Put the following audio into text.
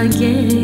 again.